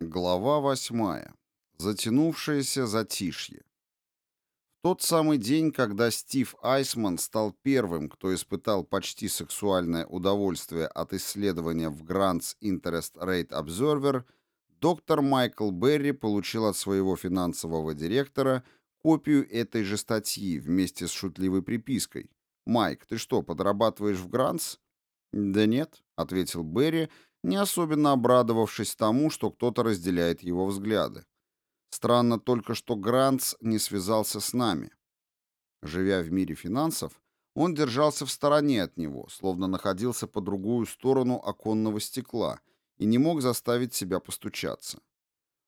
Глава восьмая. Затянувшееся затишье. В тот самый день, когда Стив Айсман стал первым, кто испытал почти сексуальное удовольствие от исследования в Grants Interest Rate Observer, доктор Майкл Берри получил от своего финансового директора копию этой же статьи вместе с шутливой припиской. «Майк, ты что, подрабатываешь в Grants?» «Да нет», — ответил Берри, — не особенно обрадовавшись тому, что кто-то разделяет его взгляды. Странно только, что Грантс не связался с нами. Живя в мире финансов, он держался в стороне от него, словно находился по другую сторону оконного стекла и не мог заставить себя постучаться.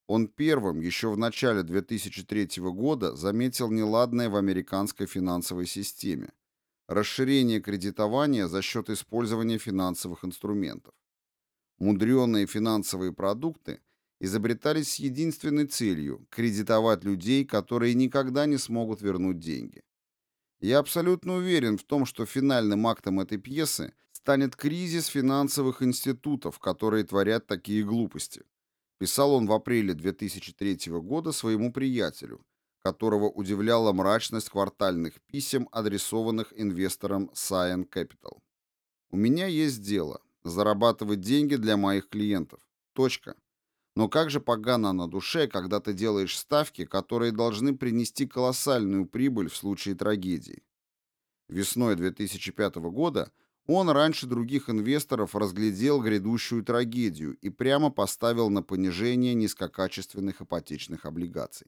Он первым, еще в начале 2003 года, заметил неладное в американской финансовой системе – расширение кредитования за счет использования финансовых инструментов. Мудреные финансовые продукты изобретались с единственной целью – кредитовать людей, которые никогда не смогут вернуть деньги. Я абсолютно уверен в том, что финальным актом этой пьесы станет кризис финансовых институтов, которые творят такие глупости. Писал он в апреле 2003 года своему приятелю, которого удивляла мрачность квартальных писем, адресованных инвесторам Cyan Capital. «У меня есть дело зарабатывать деньги для моих клиентов. Точка. Но как же погано на душе, когда ты делаешь ставки, которые должны принести колоссальную прибыль в случае трагедии. Весной 2005 года он раньше других инвесторов разглядел грядущую трагедию и прямо поставил на понижение низкокачественных ипотечных облигаций.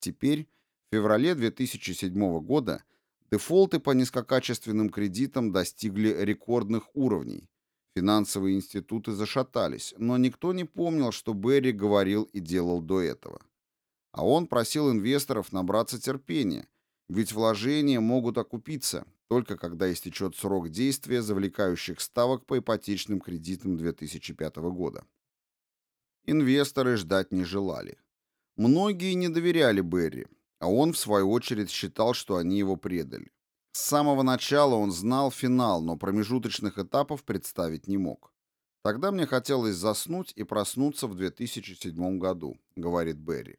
Теперь, в феврале 2007 года, дефолты по низкокачественным кредитам достигли рекордных уровней, Финансовые институты зашатались, но никто не помнил, что Берри говорил и делал до этого. А он просил инвесторов набраться терпения, ведь вложения могут окупиться, только когда истечет срок действия завлекающих ставок по ипотечным кредитам 2005 года. Инвесторы ждать не желали. Многие не доверяли Берри, а он, в свою очередь, считал, что они его предали. С самого начала он знал финал, но промежуточных этапов представить не мог. Тогда мне хотелось заснуть и проснуться в 2007 году, говорит Берри.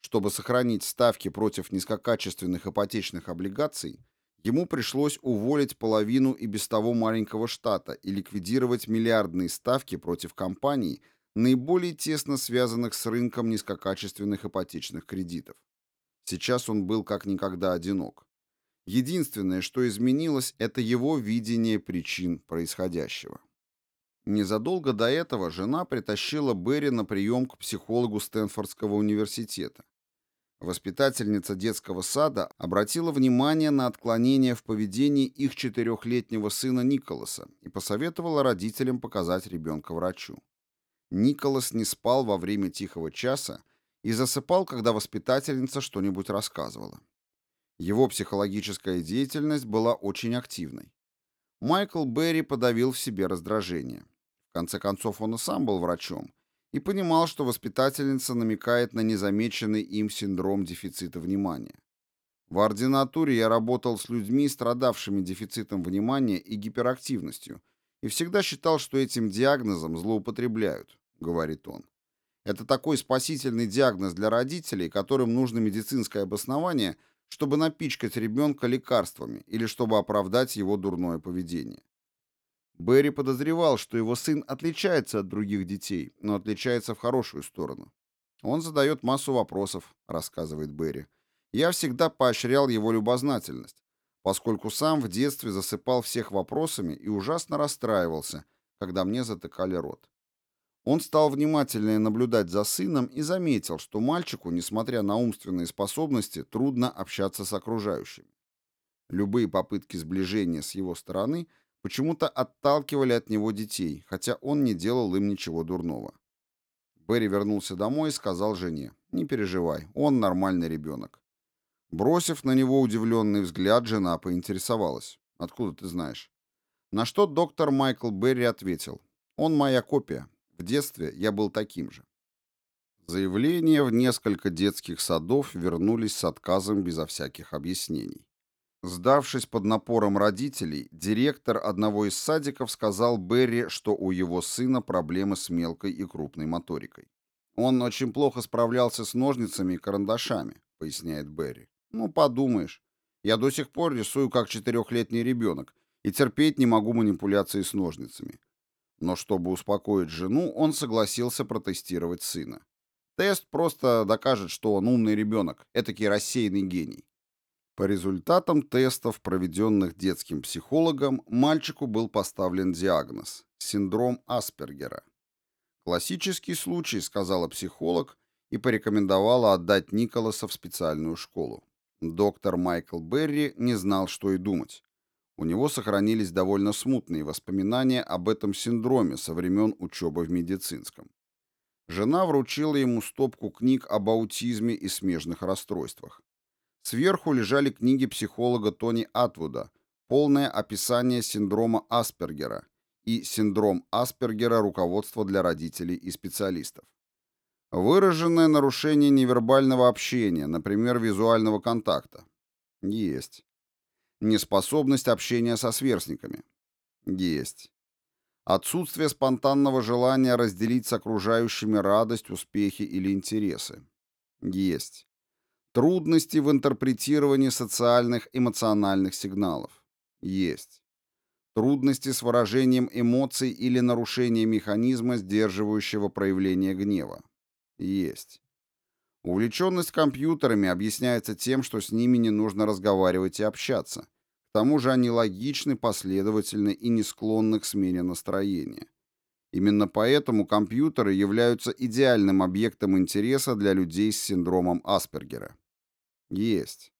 Чтобы сохранить ставки против низкокачественных ипотечных облигаций, ему пришлось уволить половину и без того маленького штата и ликвидировать миллиардные ставки против компаний, наиболее тесно связанных с рынком низкокачественных ипотечных кредитов. Сейчас он был как никогда одинок. Единственное, что изменилось, это его видение причин происходящего. Незадолго до этого жена притащила Берри на прием к психологу Стэнфордского университета. Воспитательница детского сада обратила внимание на отклонение в поведении их четырехлетнего сына Николаса и посоветовала родителям показать ребенка врачу. Николас не спал во время тихого часа и засыпал, когда воспитательница что-нибудь рассказывала. Его психологическая деятельность была очень активной. Майкл Берри подавил в себе раздражение. В конце концов, он и сам был врачом и понимал, что воспитательница намекает на незамеченный им синдром дефицита внимания. В ординатуре я работал с людьми, страдавшими дефицитом внимания и гиперактивностью, и всегда считал, что этим диагнозом злоупотребляют, говорит он. Это такой спасительный диагноз для родителей, которым нужно медицинское обоснование – чтобы напичкать ребенка лекарствами или чтобы оправдать его дурное поведение. Берри подозревал, что его сын отличается от других детей, но отличается в хорошую сторону. Он задает массу вопросов, рассказывает Берри. Я всегда поощрял его любознательность, поскольку сам в детстве засыпал всех вопросами и ужасно расстраивался, когда мне затыкали рот. Он стал внимательнее наблюдать за сыном и заметил, что мальчику, несмотря на умственные способности, трудно общаться с окружающими. Любые попытки сближения с его стороны почему-то отталкивали от него детей, хотя он не делал им ничего дурного. Берри вернулся домой и сказал жене, «Не переживай, он нормальный ребенок». Бросив на него удивленный взгляд, жена поинтересовалась, «Откуда ты знаешь?» На что доктор Майкл Берри ответил, «Он моя копия, в детстве я был таким же. Заявления в несколько детских садов вернулись с отказом безо всяких объяснений. Сдавшись под напором родителей, директор одного из садиков сказал Берри, что у его сына проблемы с мелкой и крупной моторикой. Он очень плохо справлялся с ножницами и карандашами, поясняет Берри. Ну, подумаешь. Я до сих пор рисую как четырехлетний ребенок и терпеть не могу манипуляции с ножницами. Но чтобы успокоить жену, он согласился протестировать сына. Тест просто докажет, что он умный ребенок, этакий рассеянный гений. По результатам тестов, проведенных детским психологом, мальчику был поставлен диагноз – синдром Аспергера. Классический случай, сказала психолог и порекомендовала отдать Николаса в специальную школу. Доктор Майкл Берри не знал, что и думать. У него сохранились довольно смутные воспоминания об этом синдроме со времен учебы в медицинском. Жена вручила ему стопку книг об аутизме и смежных расстройствах. Сверху лежали книги психолога Тони Атвуда «Полное описание синдрома Аспергера» и «Синдром Аспергера. Руководство для родителей и специалистов». Выраженное нарушение невербального общения, например, визуального контакта. Есть. Неспособность общения со сверстниками. Есть. Отсутствие спонтанного желания разделить с окружающими радость, успехи или интересы. Есть. Трудности в интерпретировании социальных эмоциональных сигналов. Есть. Трудности с выражением эмоций или нарушение механизма, сдерживающего проявление гнева. Есть. Увлеченность компьютерами объясняется тем, что с ними не нужно разговаривать и общаться. К тому же они логичны, последовательны и не склонны к смене настроения. Именно поэтому компьютеры являются идеальным объектом интереса для людей с синдромом Аспергера. Есть.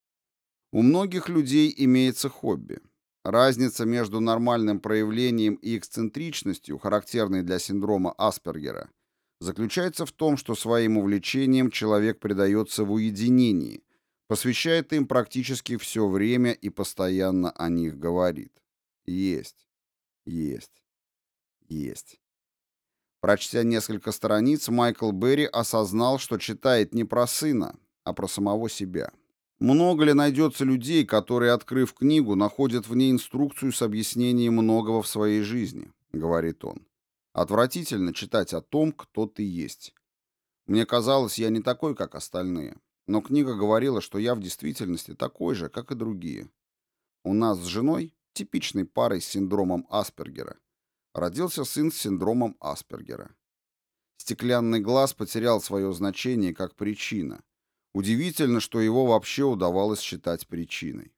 У многих людей имеется хобби. Разница между нормальным проявлением и эксцентричностью, характерной для синдрома Аспергера, заключается в том, что своим увлечением человек предается в уединении, посвящает им практически все время и постоянно о них говорит. Есть, есть, есть. Прочтя несколько страниц, Майкл Берри осознал, что читает не про сына, а про самого себя. Много ли найдется людей, которые, открыв книгу, находят в ней инструкцию с объяснением многого в своей жизни, говорит он. Отвратительно читать о том, кто ты есть. Мне казалось, я не такой, как остальные. Но книга говорила, что я в действительности такой же, как и другие. У нас с женой, типичной парой с синдромом Аспергера, родился сын с синдромом Аспергера. Стеклянный глаз потерял свое значение как причина. Удивительно, что его вообще удавалось считать причиной.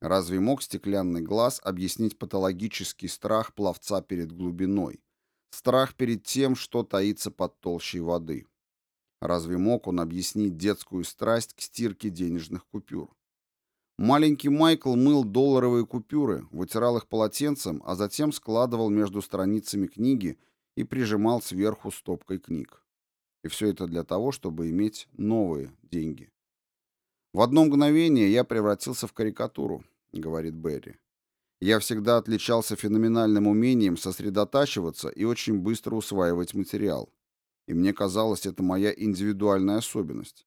Разве мог стеклянный глаз объяснить патологический страх пловца перед глубиной, Страх перед тем, что таится под толщей воды. Разве мог он объяснить детскую страсть к стирке денежных купюр? Маленький Майкл мыл долларовые купюры, вытирал их полотенцем, а затем складывал между страницами книги и прижимал сверху стопкой книг. И все это для того, чтобы иметь новые деньги. «В одно мгновение я превратился в карикатуру», — говорит Берри. Я всегда отличался феноменальным умением сосредотачиваться и очень быстро усваивать материал. И мне казалось, это моя индивидуальная особенность.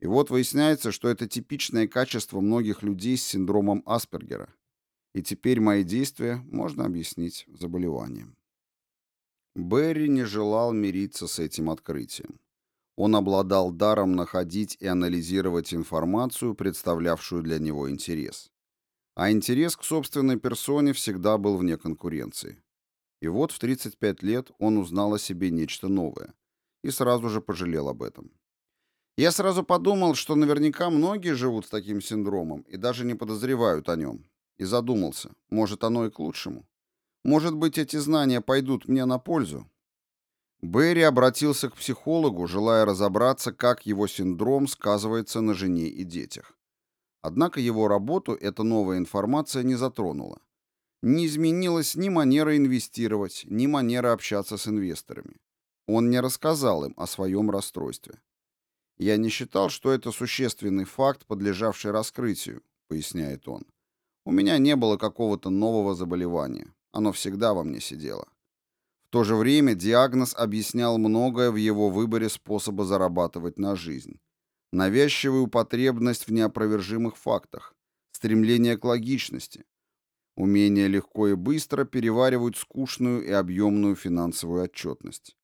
И вот выясняется, что это типичное качество многих людей с синдромом Аспергера. И теперь мои действия можно объяснить заболеванием. Берри не желал мириться с этим открытием. Он обладал даром находить и анализировать информацию, представлявшую для него интерес а интерес к собственной персоне всегда был вне конкуренции. И вот в 35 лет он узнал о себе нечто новое и сразу же пожалел об этом. Я сразу подумал, что наверняка многие живут с таким синдромом и даже не подозревают о нем. И задумался, может оно и к лучшему. Может быть, эти знания пойдут мне на пользу. Берри обратился к психологу, желая разобраться, как его синдром сказывается на жене и детях. Однако его работу эта новая информация не затронула. Не изменилась ни манера инвестировать, ни манера общаться с инвесторами. Он не рассказал им о своем расстройстве. «Я не считал, что это существенный факт, подлежавший раскрытию», — поясняет он. «У меня не было какого-то нового заболевания. Оно всегда во мне сидело». В то же время диагноз объяснял многое в его выборе способа зарабатывать на жизнь навязчивую потребность в неопровержимых фактах, стремление к логичности, умение легко и быстро переваривать скучную и объемную финансовую отчетность.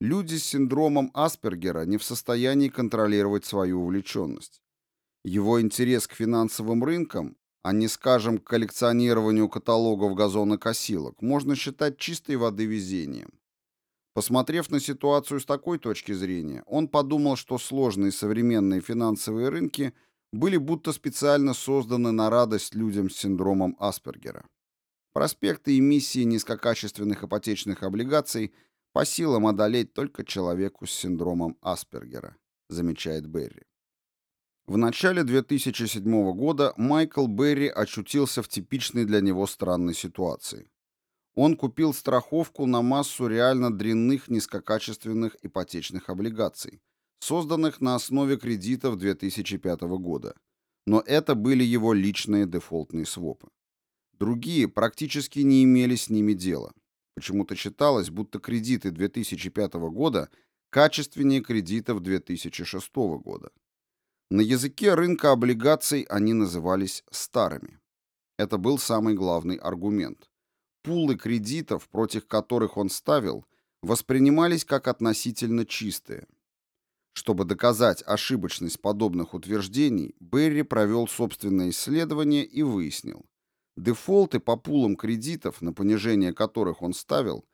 Люди с синдромом Аспергера не в состоянии контролировать свою увлеченность. Его интерес к финансовым рынкам, а не, скажем, к коллекционированию каталогов газонокосилок, можно считать чистой воды везением. Посмотрев на ситуацию с такой точки зрения, он подумал, что сложные современные финансовые рынки были будто специально созданы на радость людям с синдромом Аспергера. Проспекты эмиссии низкокачественных ипотечных облигаций по силам одолеть только человеку с синдромом Аспергера, замечает Берри. В начале 2007 года Майкл Берри очутился в типичной для него странной ситуации. Он купил страховку на массу реально дрянных низкокачественных ипотечных облигаций, созданных на основе кредитов 2005 года. Но это были его личные дефолтные свопы. Другие практически не имели с ними дела. Почему-то считалось, будто кредиты 2005 года качественнее кредитов 2006 года. На языке рынка облигаций они назывались старыми. Это был самый главный аргумент. Пулы кредитов, против которых он ставил, воспринимались как относительно чистые. Чтобы доказать ошибочность подобных утверждений, Берри провел собственное исследование и выяснил, Дефолты по пулам кредитов, на понижение которых он ставил,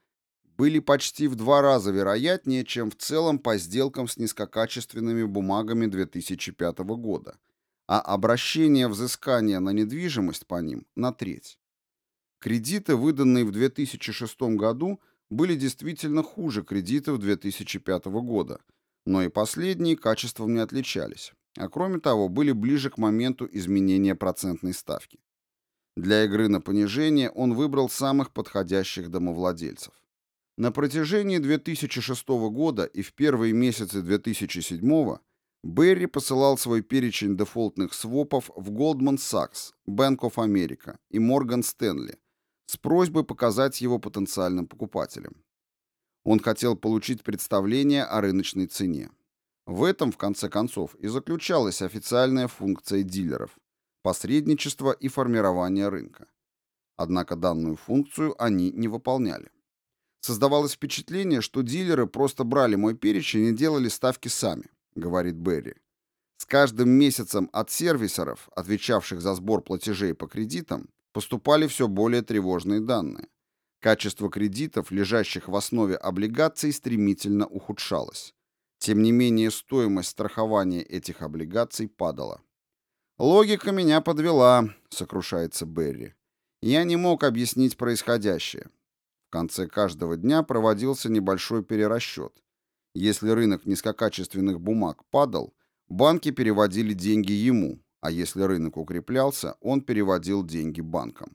были почти в два раза вероятнее, чем в целом по сделкам с низкокачественными бумагами 2005 года, а обращение взыскания на недвижимость по ним на треть. Кредиты, выданные в 2006 году, были действительно хуже кредитов 2005 года, но и последние качеством не отличались, а кроме того были ближе к моменту изменения процентной ставки. Для игры на понижение он выбрал самых подходящих домовладельцев. На протяжении 2006 года и в первые месяцы 2007 Берри посылал свой перечень дефолтных свопов в Goldman Sachs, Bank of America и Morgan Stanley с просьбой показать его потенциальным покупателям. Он хотел получить представление о рыночной цене. В этом, в конце концов, и заключалась официальная функция дилеров посредничество и формирование рынка. Однако данную функцию они не выполняли. Создавалось впечатление, что дилеры просто брали мой перечень и делали ставки сами, говорит Берри. С каждым месяцем от сервисоров, отвечавших за сбор платежей по кредитам, поступали все более тревожные данные. Качество кредитов, лежащих в основе облигаций, стремительно ухудшалось. Тем не менее, стоимость страхования этих облигаций падала. «Логика меня подвела», — сокрушается Берри. «Я не мог объяснить происходящее. В конце каждого дня проводился небольшой перерасчет. Если рынок низкокачественных бумаг падал, банки переводили деньги ему, а если рынок укреплялся, он переводил деньги банкам.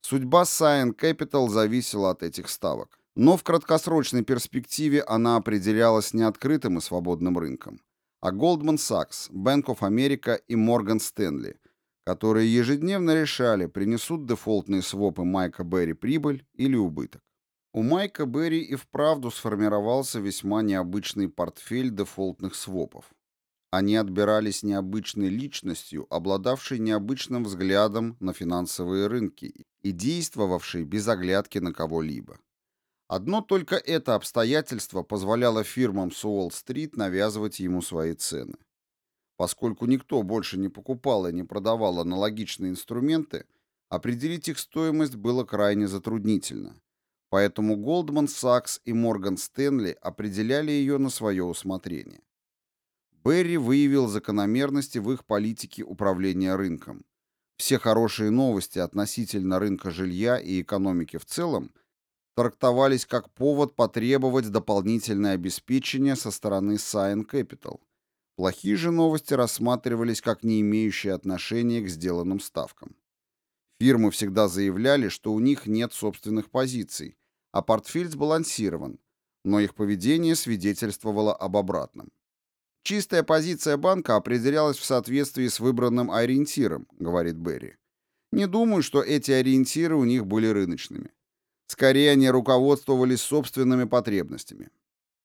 Судьба Cyan Capital зависела от этих ставок. Но в краткосрочной перспективе она определялась не открытым и свободным рынком, а Goldman Sachs, Bank of America и Morgan Stanley, которые ежедневно решали, принесут дефолтные свопы Майка Берри прибыль или убыток. У Майка Берри и вправду сформировался весьма необычный портфель дефолтных свопов. Они отбирались необычной личностью, обладавшей необычным взглядом на финансовые рынки и действовавшей без оглядки на кого-либо. Одно только это обстоятельство позволяло фирмам с Уолл-стрит навязывать ему свои цены. Поскольку никто больше не покупал и не продавал аналогичные инструменты, определить их стоимость было крайне затруднительно. Поэтому Goldman Sachs и Morgan Stanley определяли ее на свое усмотрение. Берри выявил закономерности в их политике управления рынком. Все хорошие новости относительно рынка жилья и экономики в целом трактовались как повод потребовать дополнительное обеспечение со стороны Cyan Capital. Плохие же новости рассматривались как не имеющие отношения к сделанным ставкам. Фирмы всегда заявляли, что у них нет собственных позиций, а портфель сбалансирован, но их поведение свидетельствовало об обратном. Чистая позиция банка определялась в соответствии с выбранным ориентиром, говорит Берри. Не думаю, что эти ориентиры у них были рыночными. Скорее, они руководствовались собственными потребностями.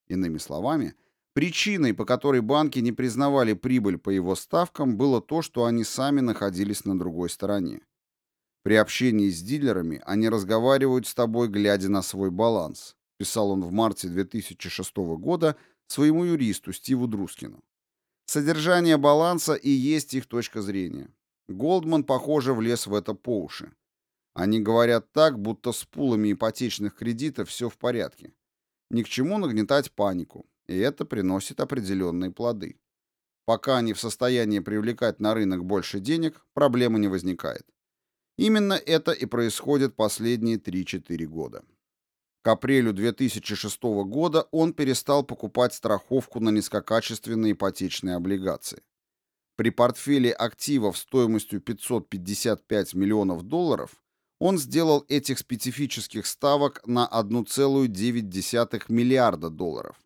Иными словами, причиной, по которой банки не признавали прибыль по его ставкам, было то, что они сами находились на другой стороне. При общении с дилерами они разговаривают с тобой, глядя на свой баланс. писал он в марте 2006 года своему юристу Стиву Друскину. Содержание баланса и есть их точка зрения. Голдман, похоже, влез в это по уши. Они говорят так, будто с пулами ипотечных кредитов все в порядке. Ни к чему нагнетать панику, и это приносит определенные плоды. Пока они в состоянии привлекать на рынок больше денег, проблемы не возникает. Именно это и происходит последние 3-4 года. К апрелю 2006 года он перестал покупать страховку на низкокачественные ипотечные облигации. При портфеле активов стоимостью 555 миллионов долларов он сделал этих специфических ставок на 1,9 миллиарда долларов.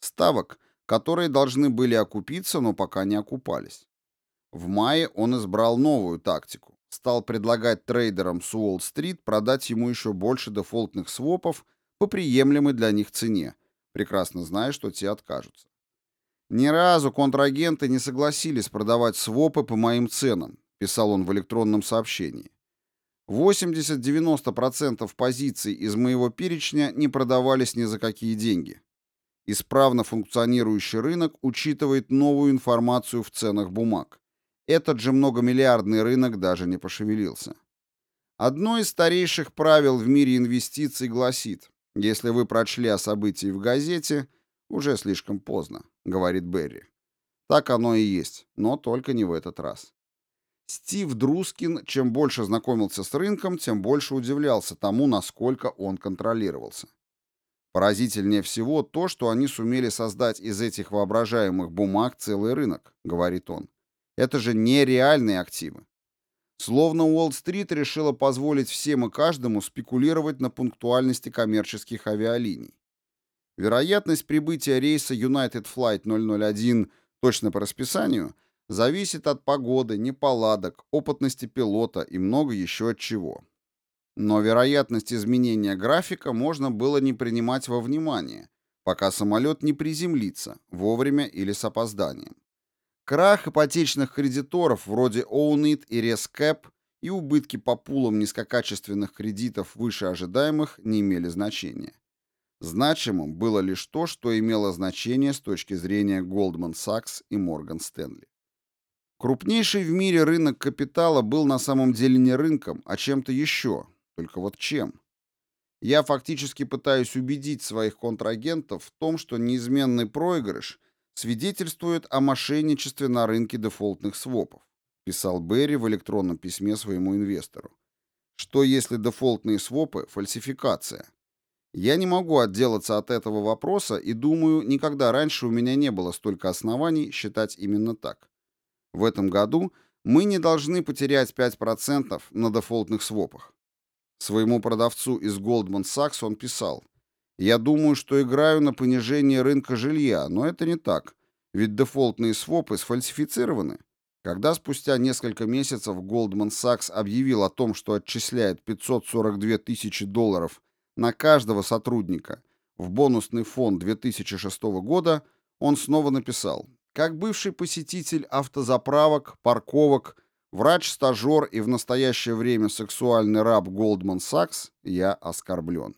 Ставок, которые должны были окупиться, но пока не окупались. В мае он избрал новую тактику. Стал предлагать трейдерам с Уолл-стрит продать ему еще больше дефолтных свопов по приемлемой для них цене, прекрасно зная, что те откажутся. «Ни разу контрагенты не согласились продавать свопы по моим ценам», писал он в электронном сообщении. 80-90% позиций из моего перечня не продавались ни за какие деньги. Исправно функционирующий рынок учитывает новую информацию в ценах бумаг. Этот же многомиллиардный рынок даже не пошевелился. Одно из старейших правил в мире инвестиций гласит, если вы прочли о событии в газете, уже слишком поздно, говорит Берри. Так оно и есть, но только не в этот раз. Стив Друскин, чем больше знакомился с рынком, тем больше удивлялся тому, насколько он контролировался. Поразительнее всего то, что они сумели создать из этих воображаемых бумаг целый рынок, говорит он. Это же нереальные активы. Словно Уолл-стрит решила позволить всем и каждому спекулировать на пунктуальности коммерческих авиалиний. Вероятность прибытия рейса United Flight 001 точно по расписанию зависит от погоды, неполадок, опытности пилота и много еще от чего. Но вероятность изменения графика можно было не принимать во внимание, пока самолет не приземлится, вовремя или с опозданием. Крах ипотечных кредиторов вроде Ownit и ResCap и убытки по пулам низкокачественных кредитов выше ожидаемых не имели значения. Значимым было лишь то, что имело значение с точки зрения Goldman Sachs и Morgan Stanley. Крупнейший в мире рынок капитала был на самом деле не рынком, а чем-то еще, только вот чем? Я фактически пытаюсь убедить своих контрагентов в том, что неизменный проигрыш свидетельствует о мошенничестве на рынке дефолтных свопов, писал Берри в электронном письме своему инвестору. Что если дефолтные свопы – фальсификация? Я не могу отделаться от этого вопроса и думаю, никогда раньше у меня не было столько оснований считать именно так. В этом году мы не должны потерять 5% на дефолтных свопах. Своему продавцу из Goldman Sachs он писал, «Я думаю, что играю на понижение рынка жилья, но это не так, ведь дефолтные свопы сфальсифицированы». Когда спустя несколько месяцев Goldman Sachs объявил о том, что отчисляет 542 тысячи долларов на каждого сотрудника в бонусный фонд 2006 года, он снова написал, «Как бывший посетитель автозаправок, парковок, Врач-стажер и в настоящее время сексуальный раб Goldman Sachs, я оскорблен.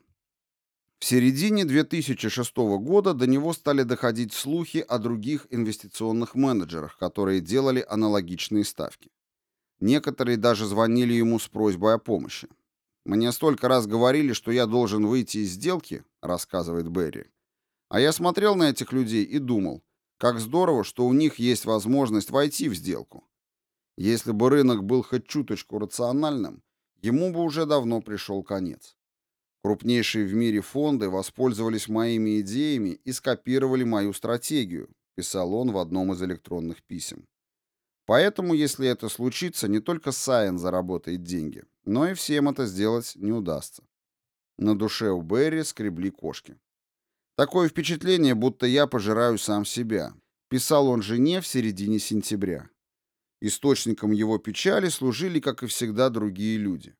В середине 2006 года до него стали доходить слухи о других инвестиционных менеджерах, которые делали аналогичные ставки. Некоторые даже звонили ему с просьбой о помощи. «Мне столько раз говорили, что я должен выйти из сделки», — рассказывает Берри. А я смотрел на этих людей и думал, как здорово, что у них есть возможность войти в сделку. Если бы рынок был хоть чуточку рациональным, ему бы уже давно пришел конец. Крупнейшие в мире фонды воспользовались моими идеями и скопировали мою стратегию, писал он в одном из электронных писем. Поэтому, если это случится, не только Сайен заработает деньги, но и всем это сделать не удастся. На душе у Берри скребли кошки. Такое впечатление, будто я пожираю сам себя, писал он жене в середине сентября. Источником его печали служили, как и всегда, другие люди.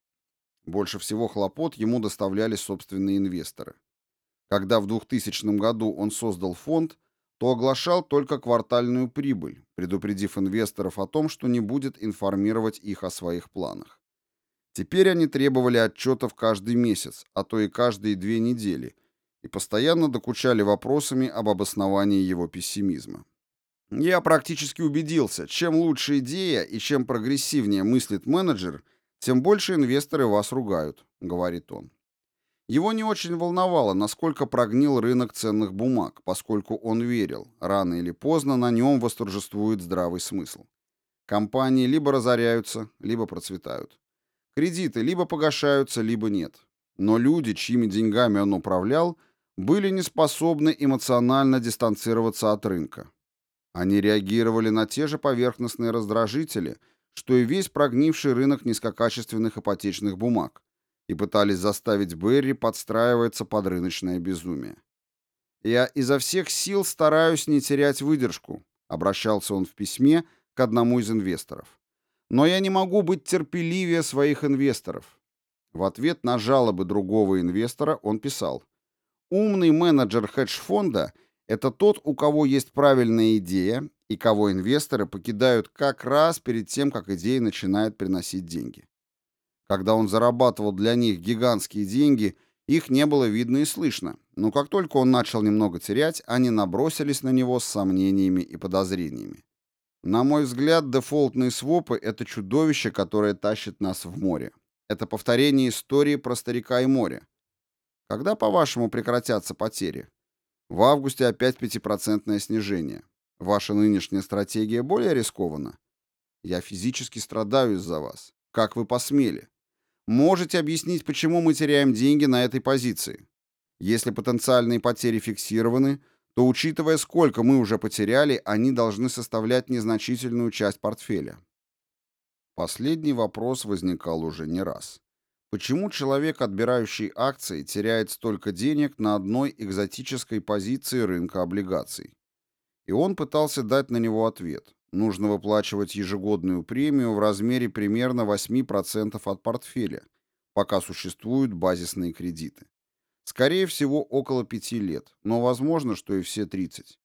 Больше всего хлопот ему доставляли собственные инвесторы. Когда в 2000 году он создал фонд, то оглашал только квартальную прибыль, предупредив инвесторов о том, что не будет информировать их о своих планах. Теперь они требовали отчетов каждый месяц, а то и каждые две недели, и постоянно докучали вопросами об обосновании его пессимизма. Я практически убедился, чем лучше идея и чем прогрессивнее мыслит менеджер, тем больше инвесторы вас ругают, говорит он. Его не очень волновало, насколько прогнил рынок ценных бумаг, поскольку он верил, рано или поздно на нем восторжествует здравый смысл. Компании либо разоряются, либо процветают. Кредиты либо погашаются, либо нет. Но люди, чьими деньгами он управлял, были не способны эмоционально дистанцироваться от рынка. Они реагировали на те же поверхностные раздражители, что и весь прогнивший рынок низкокачественных ипотечных бумаг, и пытались заставить Берри подстраиваться под рыночное безумие. «Я изо всех сил стараюсь не терять выдержку», — обращался он в письме к одному из инвесторов. «Но я не могу быть терпеливее своих инвесторов». В ответ на жалобы другого инвестора он писал, «Умный менеджер хедж-фонда — это тот, у кого есть правильная идея и кого инвесторы покидают как раз перед тем, как идея начинает приносить деньги. Когда он зарабатывал для них гигантские деньги, их не было видно и слышно, но как только он начал немного терять, они набросились на него с сомнениями и подозрениями. На мой взгляд, дефолтные свопы — это чудовище, которое тащит нас в море. Это повторение истории про старика и море. Когда, по-вашему, прекратятся потери? В августе опять пятипроцентное снижение. Ваша нынешняя стратегия более рискована? Я физически страдаю из-за вас. Как вы посмели? Можете объяснить, почему мы теряем деньги на этой позиции? Если потенциальные потери фиксированы, то, учитывая, сколько мы уже потеряли, они должны составлять незначительную часть портфеля. Последний вопрос возникал уже не раз. Почему человек, отбирающий акции, теряет столько денег на одной экзотической позиции рынка облигаций? И он пытался дать на него ответ нужно выплачивать ежегодную премию в размере примерно 8% от портфеля, пока существуют базисные кредиты. Скорее всего, около 5 лет, но возможно, что и все 30.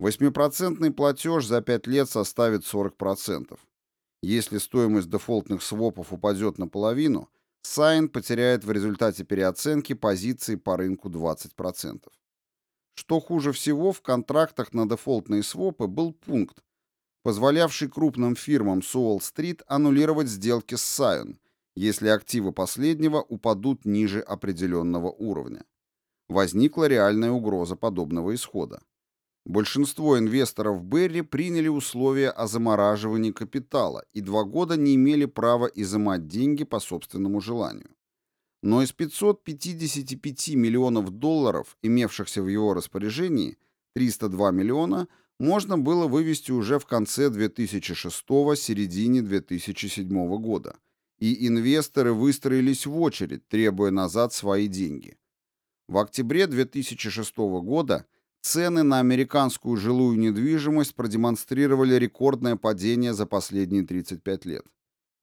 8% платеж за 5 лет составит 40%. Если стоимость дефолтных свопов упадет наполовину, Сайн потеряет в результате переоценки позиции по рынку 20%. Что хуже всего, в контрактах на дефолтные свопы был пункт, позволявший крупным фирмам с Уолл-стрит аннулировать сделки с Сайон, если активы последнего упадут ниже определенного уровня. Возникла реальная угроза подобного исхода. Большинство инвесторов Берри приняли условия о замораживании капитала и два года не имели права изымать деньги по собственному желанию. Но из 555 миллионов долларов, имевшихся в его распоряжении, 302 миллиона – можно было вывести уже в конце 2006-середине 2007 года, и инвесторы выстроились в очередь, требуя назад свои деньги. В октябре 2006 года цены на американскую жилую недвижимость продемонстрировали рекордное падение за последние 35 лет.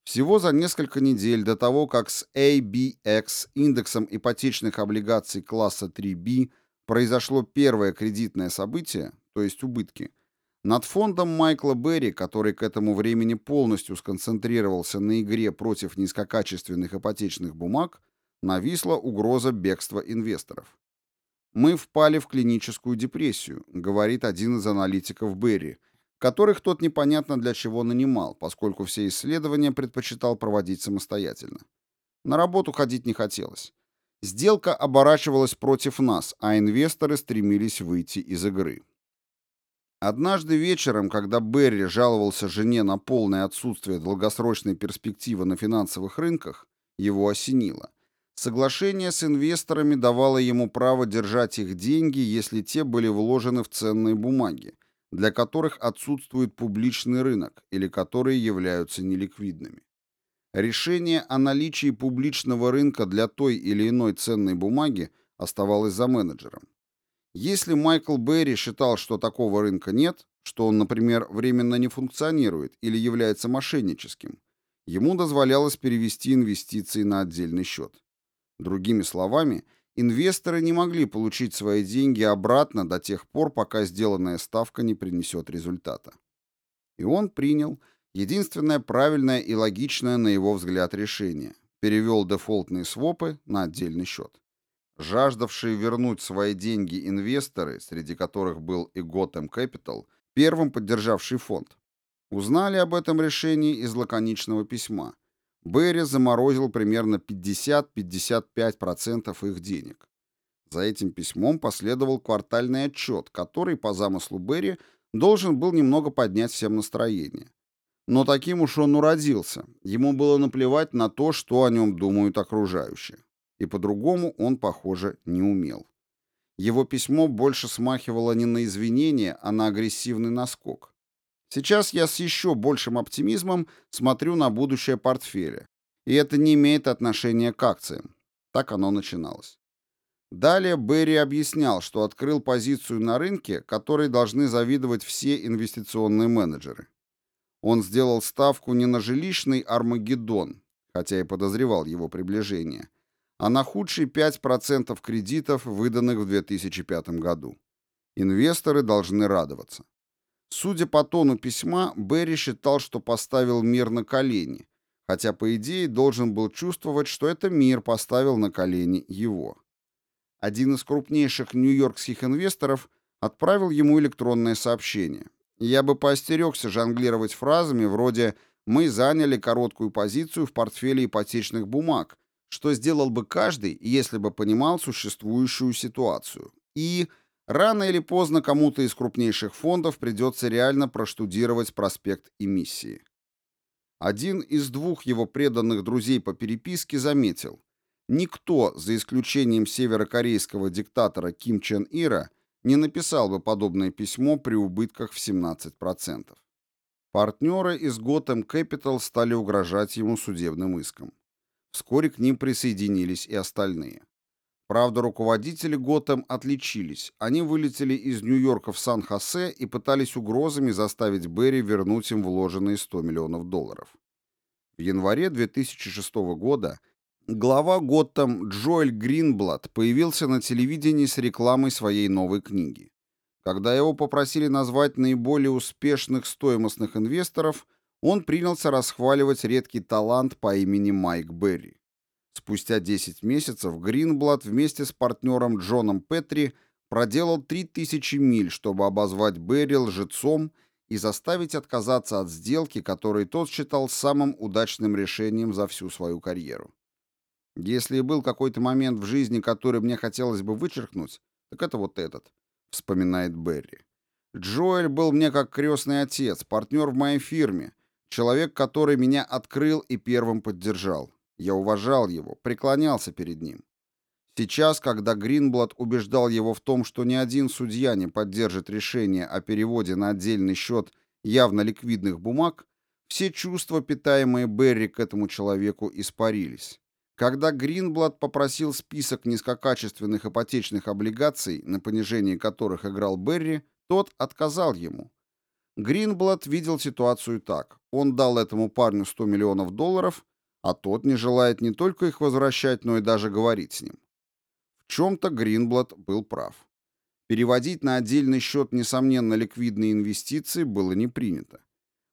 Всего за несколько недель до того, как с ABX, индексом ипотечных облигаций класса 3B, произошло первое кредитное событие, то есть убытки, над фондом Майкла Берри, который к этому времени полностью сконцентрировался на игре против низкокачественных ипотечных бумаг, нависла угроза бегства инвесторов. «Мы впали в клиническую депрессию», — говорит один из аналитиков Берри, которых тот непонятно для чего нанимал, поскольку все исследования предпочитал проводить самостоятельно. На работу ходить не хотелось. Сделка оборачивалась против нас, а инвесторы стремились выйти из игры. Однажды вечером, когда Берри жаловался жене на полное отсутствие долгосрочной перспективы на финансовых рынках, его осенило. Соглашение с инвесторами давало ему право держать их деньги, если те были вложены в ценные бумаги, для которых отсутствует публичный рынок или которые являются неликвидными. Решение о наличии публичного рынка для той или иной ценной бумаги оставалось за менеджером. Если Майкл Берри считал, что такого рынка нет, что он, например, временно не функционирует или является мошенническим, ему дозволялось перевести инвестиции на отдельный счет. Другими словами, инвесторы не могли получить свои деньги обратно до тех пор, пока сделанная ставка не принесет результата. И он принял единственное правильное и логичное на его взгляд решение – перевел дефолтные свопы на отдельный счет. Жаждавшие вернуть свои деньги инвесторы, среди которых был и Gotham Capital, первым поддержавший фонд, узнали об этом решении из лаконичного письма. Берри заморозил примерно 50-55% их денег. За этим письмом последовал квартальный отчет, который, по замыслу Берри, должен был немного поднять всем настроение. Но таким уж он уродился. Ему было наплевать на то, что о нем думают окружающие. И по-другому он, похоже, не умел. Его письмо больше смахивало не на извинение, а на агрессивный наскок. Сейчас я с еще большим оптимизмом смотрю на будущее портфеля. И это не имеет отношения к акциям. Так оно начиналось. Далее Берри объяснял, что открыл позицию на рынке, которой должны завидовать все инвестиционные менеджеры. Он сделал ставку не на жилищный Армагеддон, хотя и подозревал его приближение, а на худшие 5% кредитов, выданных в 2005 году. Инвесторы должны радоваться. Судя по тону письма, Берри считал, что поставил мир на колени, хотя, по идее, должен был чувствовать, что это мир поставил на колени его. Один из крупнейших нью-йоркских инвесторов отправил ему электронное сообщение. Я бы поостерегся жонглировать фразами вроде «Мы заняли короткую позицию в портфеле ипотечных бумаг», что сделал бы каждый, если бы понимал существующую ситуацию. И рано или поздно кому-то из крупнейших фондов придется реально проштудировать проспект эмиссии. Один из двух его преданных друзей по переписке заметил, Никто, за исключением северокорейского диктатора Ким Чен Ира, не написал бы подобное письмо при убытках в 17%. Партнеры из Gotham Capital стали угрожать ему судебным иском. Вскоре к ним присоединились и остальные. Правда, руководители Gotham отличились. Они вылетели из Нью-Йорка в Сан-Хосе и пытались угрозами заставить Берри вернуть им вложенные 100 миллионов долларов. В январе 2006 года Глава Готэм Джоэль Гринблад появился на телевидении с рекламой своей новой книги. Когда его попросили назвать наиболее успешных стоимостных инвесторов, он принялся расхваливать редкий талант по имени Майк Берри. Спустя 10 месяцев Гринблад вместе с партнером Джоном Петри проделал 3000 миль, чтобы обозвать Берри лжецом и заставить отказаться от сделки, которую тот считал самым удачным решением за всю свою карьеру. Если и был какой-то момент в жизни, который мне хотелось бы вычеркнуть, так это вот этот, вспоминает Берри. Джоэль был мне как крестный отец, партнер в моей фирме, человек, который меня открыл и первым поддержал. Я уважал его, преклонялся перед ним. Сейчас, когда Гринблад убеждал его в том, что ни один судья не поддержит решение о переводе на отдельный счет явно ликвидных бумаг, все чувства, питаемые Берри к этому человеку, испарились. Когда Гринблад попросил список низкокачественных ипотечных облигаций, на понижении которых играл Берри, тот отказал ему. Гринблад видел ситуацию так. Он дал этому парню 100 миллионов долларов, а тот не желает не только их возвращать, но и даже говорить с ним. В чем-то Гринблад был прав. Переводить на отдельный счет, несомненно, ликвидные инвестиции было не принято.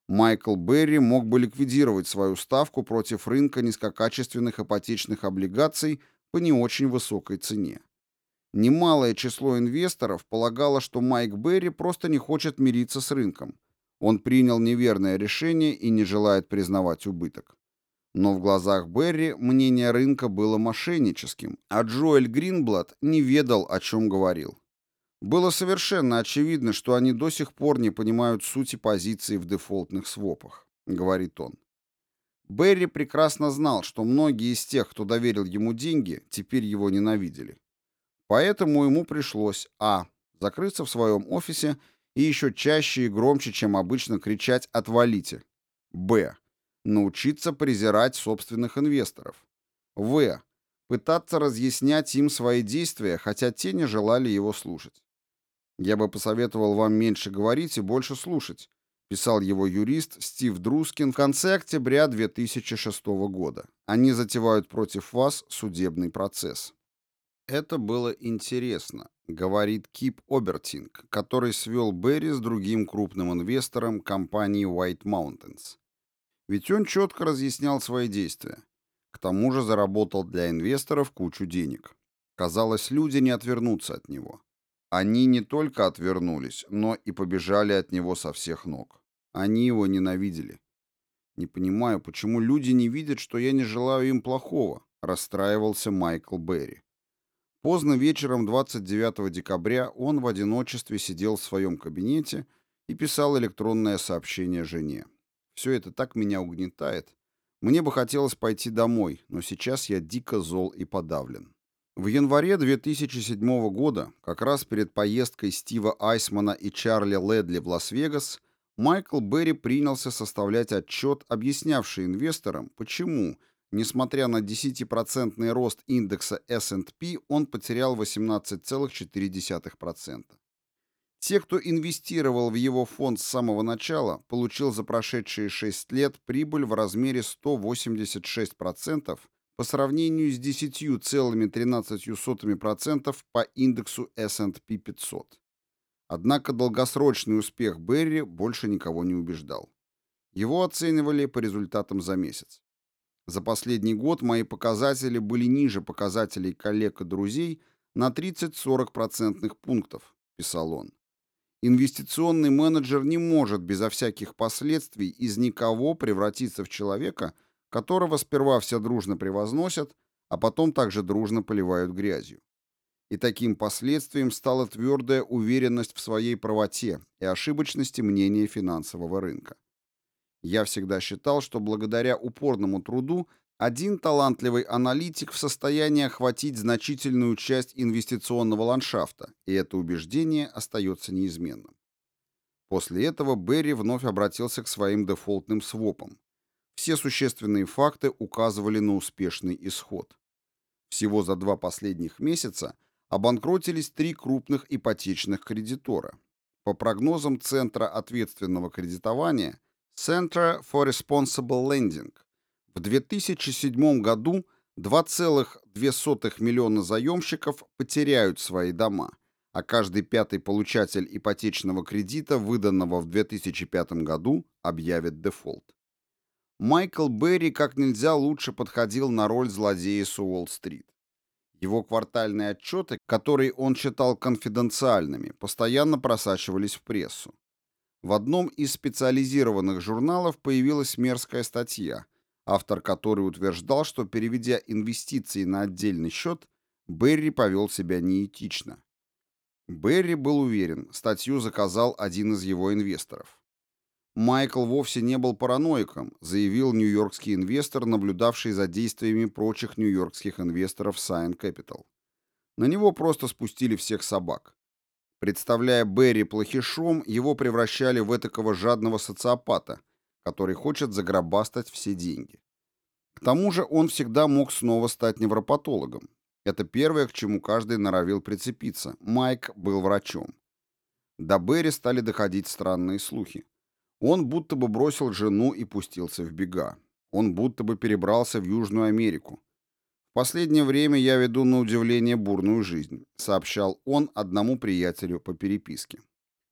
Майкл Берри мог бы ликвидировать свою ставку против рынка низкокачественных ипотечных облигаций по не очень высокой цене. Немалое число инвесторов полагало, что Майк Берри просто не хочет мириться с рынком. Он принял неверное решение и не желает признавать убыток. Но в глазах Берри мнение рынка было мошенническим, а Джоэль Гринблад не ведал, о чем говорил. Было совершенно очевидно, что они до сих пор не понимают сути позиции в дефолтных свопах, говорит он. Берри прекрасно знал, что многие из тех, кто доверил ему деньги, теперь его ненавидели. Поэтому ему пришлось а. закрыться в своем офисе и еще чаще и громче, чем обычно, кричать «отвалите», б. Научиться презирать собственных инвесторов, в. пытаться разъяснять им свои действия, хотя те не желали его слушать. Я бы посоветовал вам меньше говорить и больше слушать, писал его юрист Стив Друскин в конце октября 2006 года. Они затевают против вас судебный процесс. Это было интересно, говорит Кип Обертинг, который свел Берри с другим крупным инвестором компании White Mountains. Ведь он четко разъяснял свои действия. К тому же заработал для инвесторов кучу денег. Казалось, люди не отвернутся от него. Они не только отвернулись, но и побежали от него со всех ног. Они его ненавидели. Не понимаю, почему люди не видят, что я не желаю им плохого, расстраивался Майкл Берри. Поздно вечером 29 декабря он в одиночестве сидел в своем кабинете и писал электронное сообщение жене. Все это так меня угнетает. Мне бы хотелось пойти домой, но сейчас я дико зол и подавлен. В январе 2007 года, как раз перед поездкой Стива Айсмана и Чарли Ледли в Лас-Вегас, Майкл Берри принялся составлять отчет, объяснявший инвесторам, почему, несмотря на 10% рост индекса S&P, он потерял 18,4%. Те, кто инвестировал в его фонд с самого начала, получил за прошедшие 6 лет прибыль в размере 186% по сравнению с 10,13% по индексу S&P 500. Однако долгосрочный успех Берри больше никого не убеждал. Его оценивали по результатам за месяц. За последний год мои показатели были ниже показателей коллег и друзей на 30-40% пунктов, писал он. Инвестиционный менеджер не может безо всяких последствий из никого превратиться в человека, которого сперва все дружно превозносят, а потом также дружно поливают грязью. И таким последствием стала твердая уверенность в своей правоте и ошибочности мнения финансового рынка. Я всегда считал, что благодаря упорному труду один талантливый аналитик в состоянии охватить значительную часть инвестиционного ландшафта, и это убеждение остается неизменным. После этого Берри вновь обратился к своим дефолтным свопам, все существенные факты указывали на успешный исход. Всего за два последних месяца обанкротились три крупных ипотечных кредитора. По прогнозам Центра ответственного кредитования Center for Responsible Lending, в 2007 году 2,2 миллиона заемщиков потеряют свои дома, а каждый пятый получатель ипотечного кредита, выданного в 2005 году, объявит дефолт. Майкл Берри как нельзя лучше подходил на роль злодея с Уолл-стрит. Его квартальные отчеты, которые он считал конфиденциальными, постоянно просачивались в прессу. В одном из специализированных журналов появилась мерзкая статья, автор которой утверждал, что, переведя инвестиции на отдельный счет, Берри повел себя неэтично. Берри был уверен, статью заказал один из его инвесторов. Майкл вовсе не был параноиком, заявил нью-йоркский инвестор, наблюдавший за действиями прочих нью-йоркских инвесторов Sign Capital. На него просто спустили всех собак. Представляя Берри плохишом, его превращали в этакого жадного социопата, который хочет загробастать все деньги. К тому же он всегда мог снова стать невропатологом. Это первое, к чему каждый норовил прицепиться. Майк был врачом. До Берри стали доходить странные слухи. Он будто бы бросил жену и пустился в бега. Он будто бы перебрался в Южную Америку. В последнее время я веду на удивление бурную жизнь, сообщал он одному приятелю по переписке.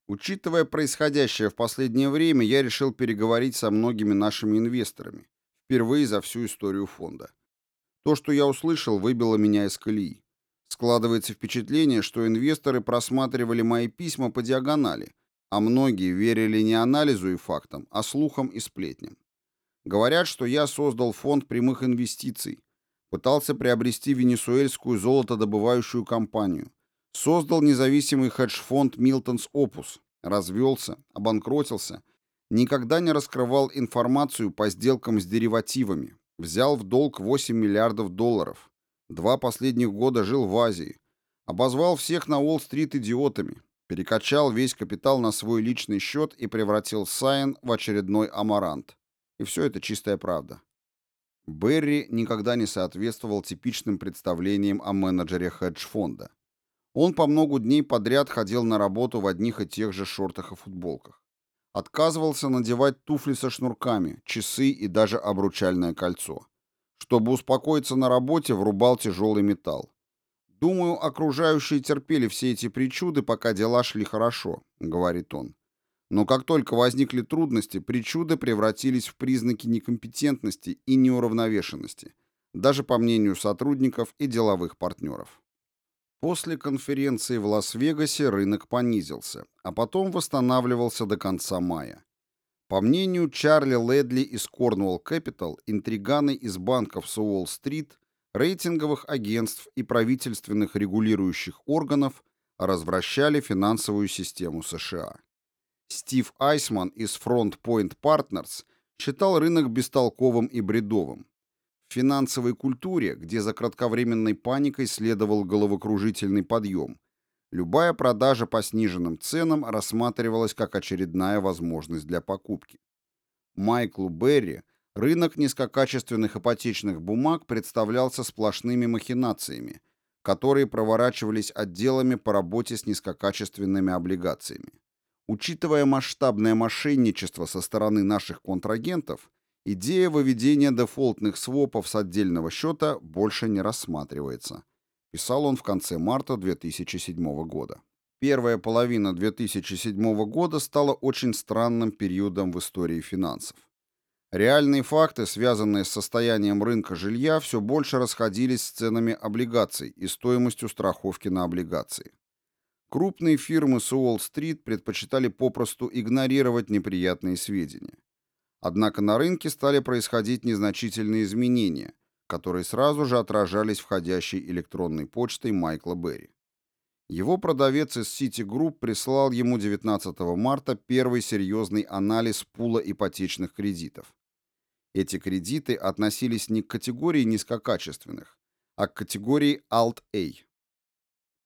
Учитывая происходящее в последнее время, я решил переговорить со многими нашими инвесторами, впервые за всю историю фонда. То, что я услышал, выбило меня из колеи. Складывается впечатление, что инвесторы просматривали мои письма по диагонали, а многие верили не анализу и фактам, а слухам и сплетням. Говорят, что я создал фонд прямых инвестиций, пытался приобрести венесуэльскую золотодобывающую компанию, создал независимый хедж-фонд Milton's Opus, развелся, обанкротился, никогда не раскрывал информацию по сделкам с деривативами, взял в долг 8 миллиардов долларов, два последних года жил в Азии, обозвал всех на Уолл-стрит идиотами, перекачал весь капитал на свой личный счет и превратил Scion в очередной Amaranth. И все это чистая правда. Берри никогда не соответствовал типичным представлениям о менеджере хедж-фонда. Он по много дней подряд ходил на работу в одних и тех же шортах и футболках. Отказывался надевать туфли со шнурками, часы и даже обручальное кольцо. Чтобы успокоиться на работе, врубал тяжелый металл. «Думаю, окружающие терпели все эти причуды, пока дела шли хорошо», — говорит он. Но как только возникли трудности, причуды превратились в признаки некомпетентности и неуравновешенности, даже по мнению сотрудников и деловых партнеров. После конференции в Лас-Вегасе рынок понизился, а потом восстанавливался до конца мая. По мнению Чарли Ледли из Cornwall Capital, интриганы из банков с Уолл-стрит, рейтинговых агентств и правительственных регулирующих органов развращали финансовую систему США. Стив Айсман из Front Point Partners считал рынок бестолковым и бредовым. Финансовой культуре, где за кратковременной паникой следовал головокружительный подъем, любая продажа по сниженным ценам рассматривалась как очередная возможность для покупки. Майклу Берри рынок низкокачественных ипотечных бумаг представлялся сплошными махинациями, которые проворачивались отделами по работе с низкокачественными облигациями. Учитывая масштабное мошенничество со стороны наших контрагентов, идея выведения дефолтных свопов с отдельного счета больше не рассматривается, писал он в конце марта 2007 года. Первая половина 2007 года стала очень странным периодом в истории финансов. Реальные факты, связанные с состоянием рынка жилья, все больше расходились с ценами облигаций и стоимостью страховки на облигации. Крупные фирмы с Уолл-стрит предпочитали попросту игнорировать неприятные сведения. Однако на рынке стали происходить незначительные изменения, которые сразу же отражались входящей электронной почтой Майкла Берри. Его продавец из Citigroup прислал ему 19 марта первый серьезный анализ пула ипотечных кредитов. Эти кредиты относились не к категории низкокачественных, а к категории Alt-A.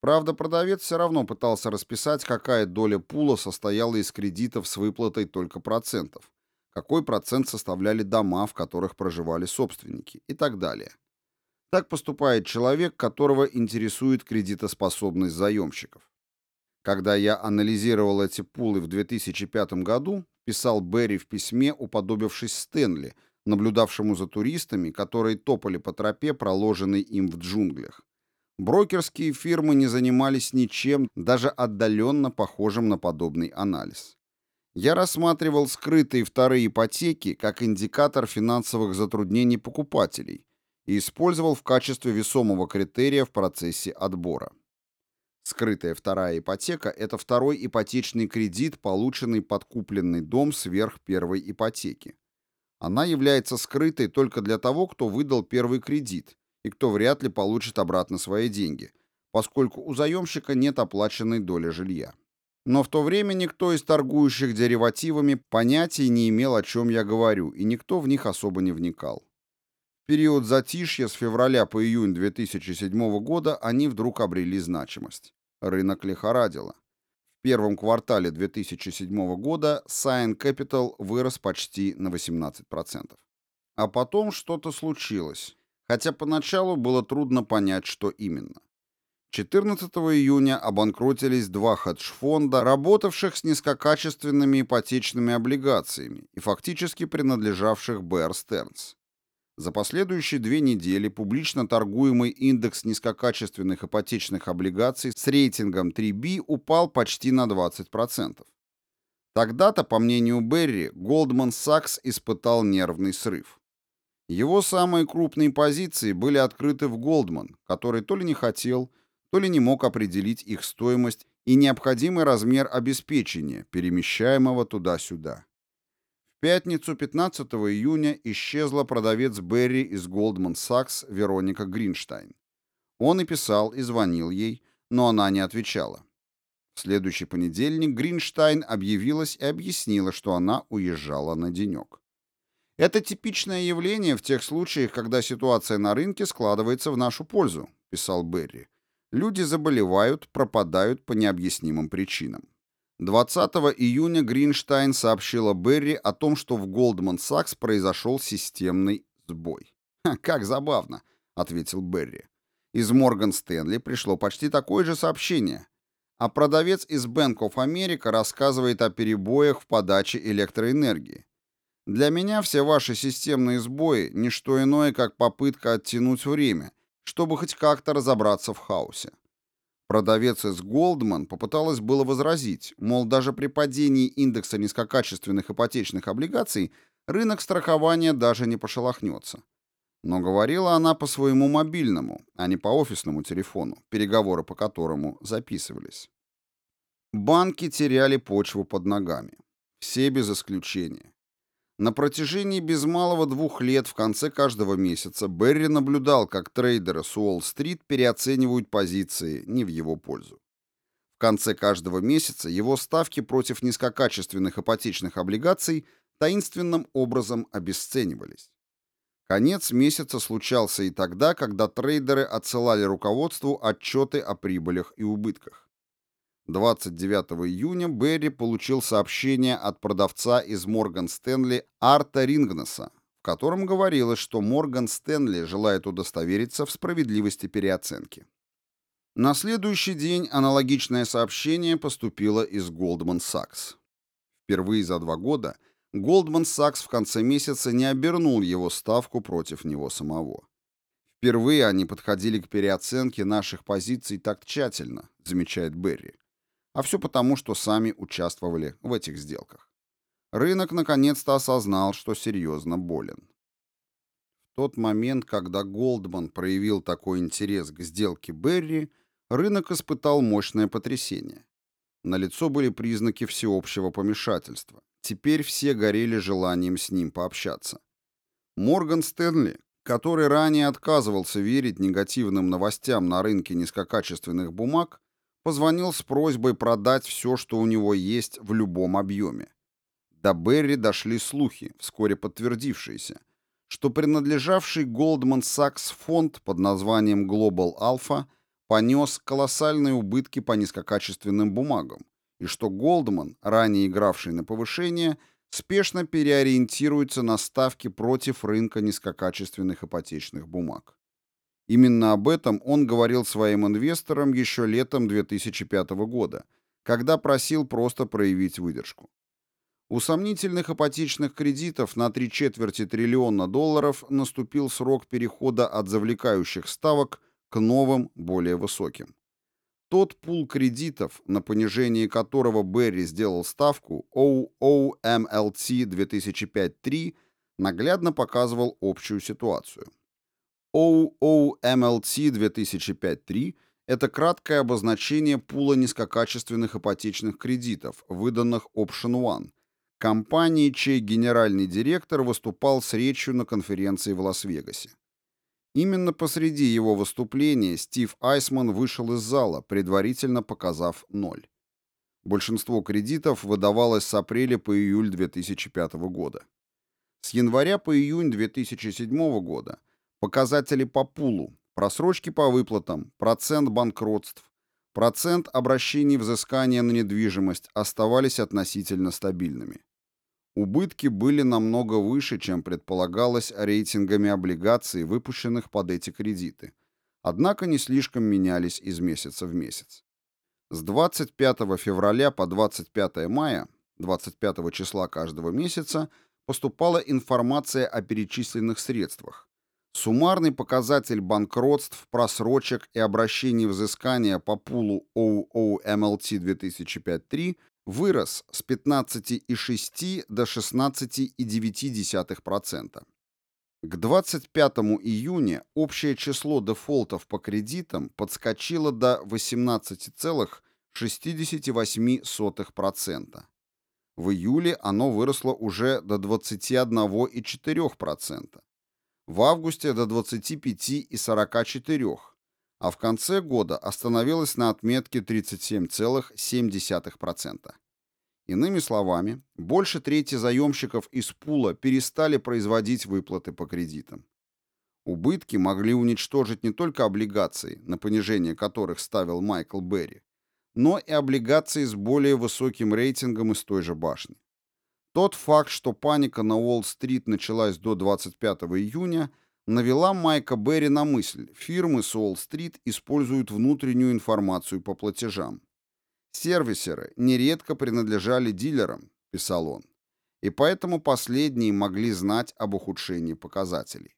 Правда, продавец все равно пытался расписать, какая доля пула состояла из кредитов с выплатой только процентов, какой процент составляли дома, в которых проживали собственники и так далее. Так поступает человек, которого интересует кредитоспособность заемщиков. Когда я анализировал эти пулы в 2005 году, писал Берри в письме, уподобившись Стэнли, наблюдавшему за туристами, которые топали по тропе, проложенной им в джунглях. Брокерские фирмы не занимались ничем, даже отдаленно похожим на подобный анализ. Я рассматривал скрытые вторые ипотеки как индикатор финансовых затруднений покупателей и использовал в качестве весомого критерия в процессе отбора. Скрытая вторая ипотека – это второй ипотечный кредит, полученный под купленный дом сверх первой ипотеки. Она является скрытой только для того, кто выдал первый кредит, и кто вряд ли получит обратно свои деньги, поскольку у заемщика нет оплаченной доли жилья. Но в то время никто из торгующих деривативами понятия не имел, о чем я говорю, и никто в них особо не вникал. В период затишья с февраля по июнь 2007 года они вдруг обрели значимость. Рынок лихорадило. В первом квартале 2007 года Sign Capital вырос почти на 18%. А потом что-то случилось хотя поначалу было трудно понять, что именно. 14 июня обанкротились два хедж-фонда, работавших с низкокачественными ипотечными облигациями и фактически принадлежавших Bear Stearns. За последующие две недели публично торгуемый индекс низкокачественных ипотечных облигаций с рейтингом 3B упал почти на 20%. Тогда-то, по мнению Берри, Goldman Sachs испытал нервный срыв. Его самые крупные позиции были открыты в Goldman, который то ли не хотел, то ли не мог определить их стоимость и необходимый размер обеспечения, перемещаемого туда-сюда. В пятницу 15 июня исчезла продавец Берри из Goldman Sachs Вероника Гринштайн. Он и писал, и звонил ей, но она не отвечала. В следующий понедельник Гринштайн объявилась и объяснила, что она уезжала на денек. Это типичное явление в тех случаях, когда ситуация на рынке складывается в нашу пользу, писал Берри. Люди заболевают, пропадают по необъяснимым причинам. 20 июня Гринштайн сообщила Берри о том, что в Goldman Sachs произошел системный сбой. «Как забавно», — ответил Берри. Из Морган Стэнли пришло почти такое же сообщение. А продавец из Bank of America рассказывает о перебоях в подаче электроэнергии. Для меня все ваши системные сбои – не что иное, как попытка оттянуть время, чтобы хоть как-то разобраться в хаосе. Продавец из Goldman попыталась было возразить, мол, даже при падении индекса низкокачественных ипотечных облигаций рынок страхования даже не пошелохнется. Но говорила она по своему мобильному, а не по офисному телефону, переговоры по которому записывались. Банки теряли почву под ногами. Все без исключения. На протяжении без малого двух лет в конце каждого месяца Берри наблюдал, как трейдеры с Уолл-стрит переоценивают позиции не в его пользу. В конце каждого месяца его ставки против низкокачественных ипотечных облигаций таинственным образом обесценивались. Конец месяца случался и тогда, когда трейдеры отсылали руководству отчеты о прибылях и убытках. 29 июня Берри получил сообщение от продавца из Морган Стэнли Арта Рингнесса, в котором говорилось, что Морган Стэнли желает удостовериться в справедливости переоценки. На следующий день аналогичное сообщение поступило из Goldman Sachs. Впервые за два года Goldman Sachs в конце месяца не обернул его ставку против него самого. Впервые они подходили к переоценке наших позиций так тщательно, замечает Берри. А все потому, что сами участвовали в этих сделках. Рынок наконец-то осознал, что серьезно болен. В тот момент, когда Голдман проявил такой интерес к сделке Берри, рынок испытал мощное потрясение. На лицо были признаки всеобщего помешательства. Теперь все горели желанием с ним пообщаться. Морган Стэнли, который ранее отказывался верить негативным новостям на рынке низкокачественных бумаг, позвонил с просьбой продать все, что у него есть в любом объеме. До Берри дошли слухи, вскоре подтвердившиеся, что принадлежавший Goldman Sachs фонд под названием Global Alpha понес колоссальные убытки по низкокачественным бумагам, и что Голдман, ранее игравший на повышение, спешно переориентируется на ставки против рынка низкокачественных ипотечных бумаг. Именно об этом он говорил своим инвесторам еще летом 2005 года, когда просил просто проявить выдержку. У сомнительных ипотечных кредитов на три четверти триллиона долларов наступил срок перехода от завлекающих ставок к новым, более высоким. Тот пул кредитов, на понижении которого Берри сделал ставку, OOMLT 2005-3, наглядно показывал общую ситуацию. OOMLT 2005-3 – это краткое обозначение пула низкокачественных ипотечных кредитов, выданных Option One, компании, чей генеральный директор выступал с речью на конференции в Лас-Вегасе. Именно посреди его выступления Стив Айсман вышел из зала, предварительно показав ноль. Большинство кредитов выдавалось с апреля по июль 2005 года. С января по июнь 2007 года показатели по пулу, просрочки по выплатам, процент банкротств, процент обращений взыскания на недвижимость оставались относительно стабильными. Убытки были намного выше, чем предполагалось рейтингами облигаций, выпущенных под эти кредиты, однако не слишком менялись из месяца в месяц. С 25 февраля по 25 мая, 25 числа каждого месяца, поступала информация о перечисленных средствах. Суммарный показатель банкротств, просрочек и обращений взыскания по пулу OOMLT 2005-3 вырос с 15,6 до 16,9%. К 25 июня общее число дефолтов по кредитам подскочило до 18,68%. В июле оно выросло уже до 21,4%. В августе до 25,44%, а в конце года остановилась на отметке 37,7%. Иными словами, больше трети заемщиков из пула перестали производить выплаты по кредитам. Убытки могли уничтожить не только облигации, на понижение которых ставил Майкл Берри, но и облигации с более высоким рейтингом из той же башни. Тот факт, что паника на Уолл-стрит началась до 25 июня, навела Майка Берри на мысль, фирмы с Уолл-стрит используют внутреннюю информацию по платежам. Сервисеры нередко принадлежали дилерам, писал он, и поэтому последние могли знать об ухудшении показателей.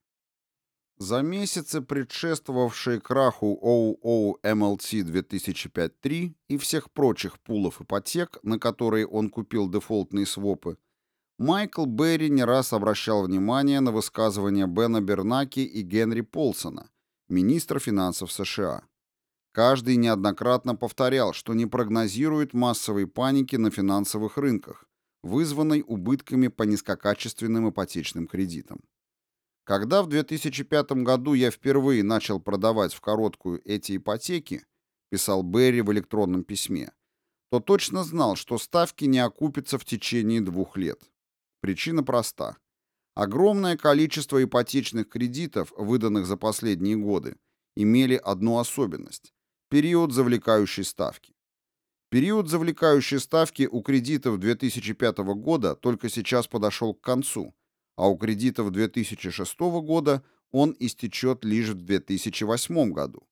За месяцы, предшествовавшие краху OOMLT 2005-3 и всех прочих пулов ипотек, на которые он купил дефолтные свопы, Майкл Берри не раз обращал внимание на высказывания Бена Бернаки и Генри Полсона, министра финансов США. Каждый неоднократно повторял, что не прогнозирует массовой паники на финансовых рынках, вызванной убытками по низкокачественным ипотечным кредитам. Когда в 2005 году я впервые начал продавать в короткую эти ипотеки, писал Берри в электронном письме, то точно знал, что ставки не окупятся в течение двух лет. Причина проста. Огромное количество ипотечных кредитов, выданных за последние годы, имели одну особенность – период завлекающей ставки. Период завлекающей ставки у кредитов 2005 года только сейчас подошел к концу, а у кредитов 2006 года он истечет лишь в 2008 году.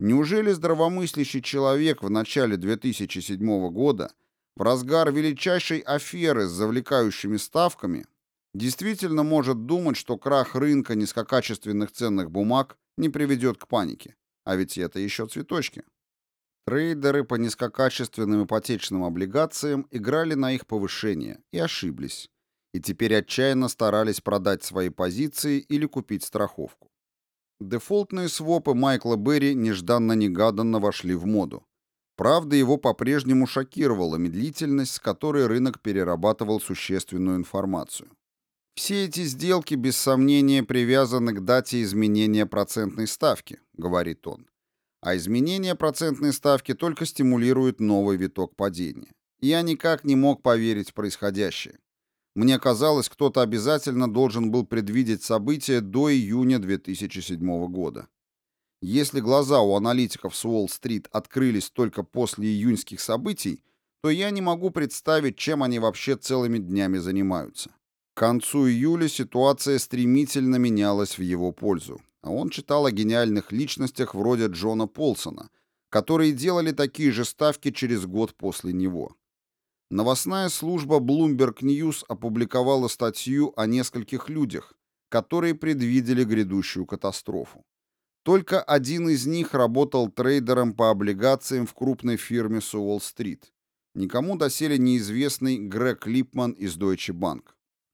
Неужели здравомыслящий человек в начале 2007 года, в разгар величайшей аферы с завлекающими ставками, действительно может думать, что крах рынка низкокачественных ценных бумаг не приведет к панике? А ведь это еще цветочки. Трейдеры по низкокачественным ипотечным облигациям играли на их повышение и ошиблись, и теперь отчаянно старались продать свои позиции или купить страховку. Дефолтные свопы Майкла Берри нежданно-негаданно вошли в моду. Правда, его по-прежнему шокировала медлительность, с которой рынок перерабатывал существенную информацию. Все эти сделки, без сомнения, привязаны к дате изменения процентной ставки, говорит он. А изменение процентной ставки только стимулирует новый виток падения. Я никак не мог поверить в происходящее. Мне казалось, кто-то обязательно должен был предвидеть события до июня 2007 года. Если глаза у аналитиков с Уолл-стрит открылись только после июньских событий, то я не могу представить, чем они вообще целыми днями занимаются. К концу июля ситуация стремительно менялась в его пользу, а он читал о гениальных личностях вроде Джона Полсона, которые делали такие же ставки через год после него. Новостная служба Bloomberg News опубликовала статью о нескольких людях, которые предвидели грядущую катастрофу. Только один из них работал трейдером по облигациям в крупной фирме с Уолл-стрит. Никому доселе неизвестный Грег Липман из Deutsche Bank.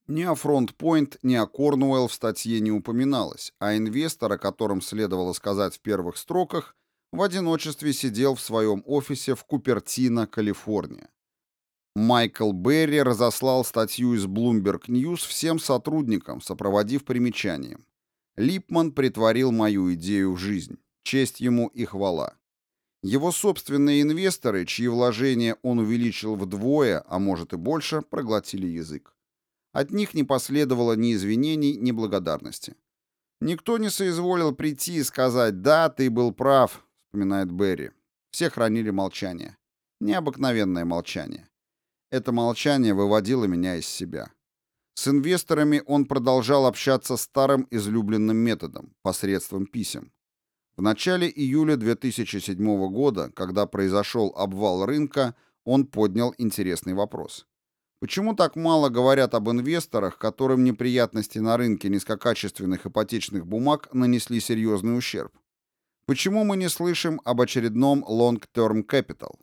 Ни о Фронтпойнт, ни о Корнуэлл в статье не упоминалось, а инвестор, о котором следовало сказать в первых строках, в одиночестве сидел в своем офисе в Купертино, Калифорния. Майкл Берри разослал статью из Bloomberg News всем сотрудникам, сопроводив примечанием. Липман притворил мою идею в жизнь. Честь ему и хвала. Его собственные инвесторы, чьи вложения он увеличил вдвое, а может и больше, проглотили язык. От них не последовало ни извинений, ни благодарности. «Никто не соизволил прийти и сказать «да, ты был прав», — вспоминает Берри. Все хранили молчание. Необыкновенное молчание. Это молчание выводило меня из себя. С инвесторами он продолжал общаться старым излюбленным методом, посредством писем. В начале июля 2007 года, когда произошел обвал рынка, он поднял интересный вопрос. Почему так мало говорят об инвесторах, которым неприятности на рынке низкокачественных ипотечных бумаг нанесли серьезный ущерб? Почему мы не слышим об очередном long-term capital?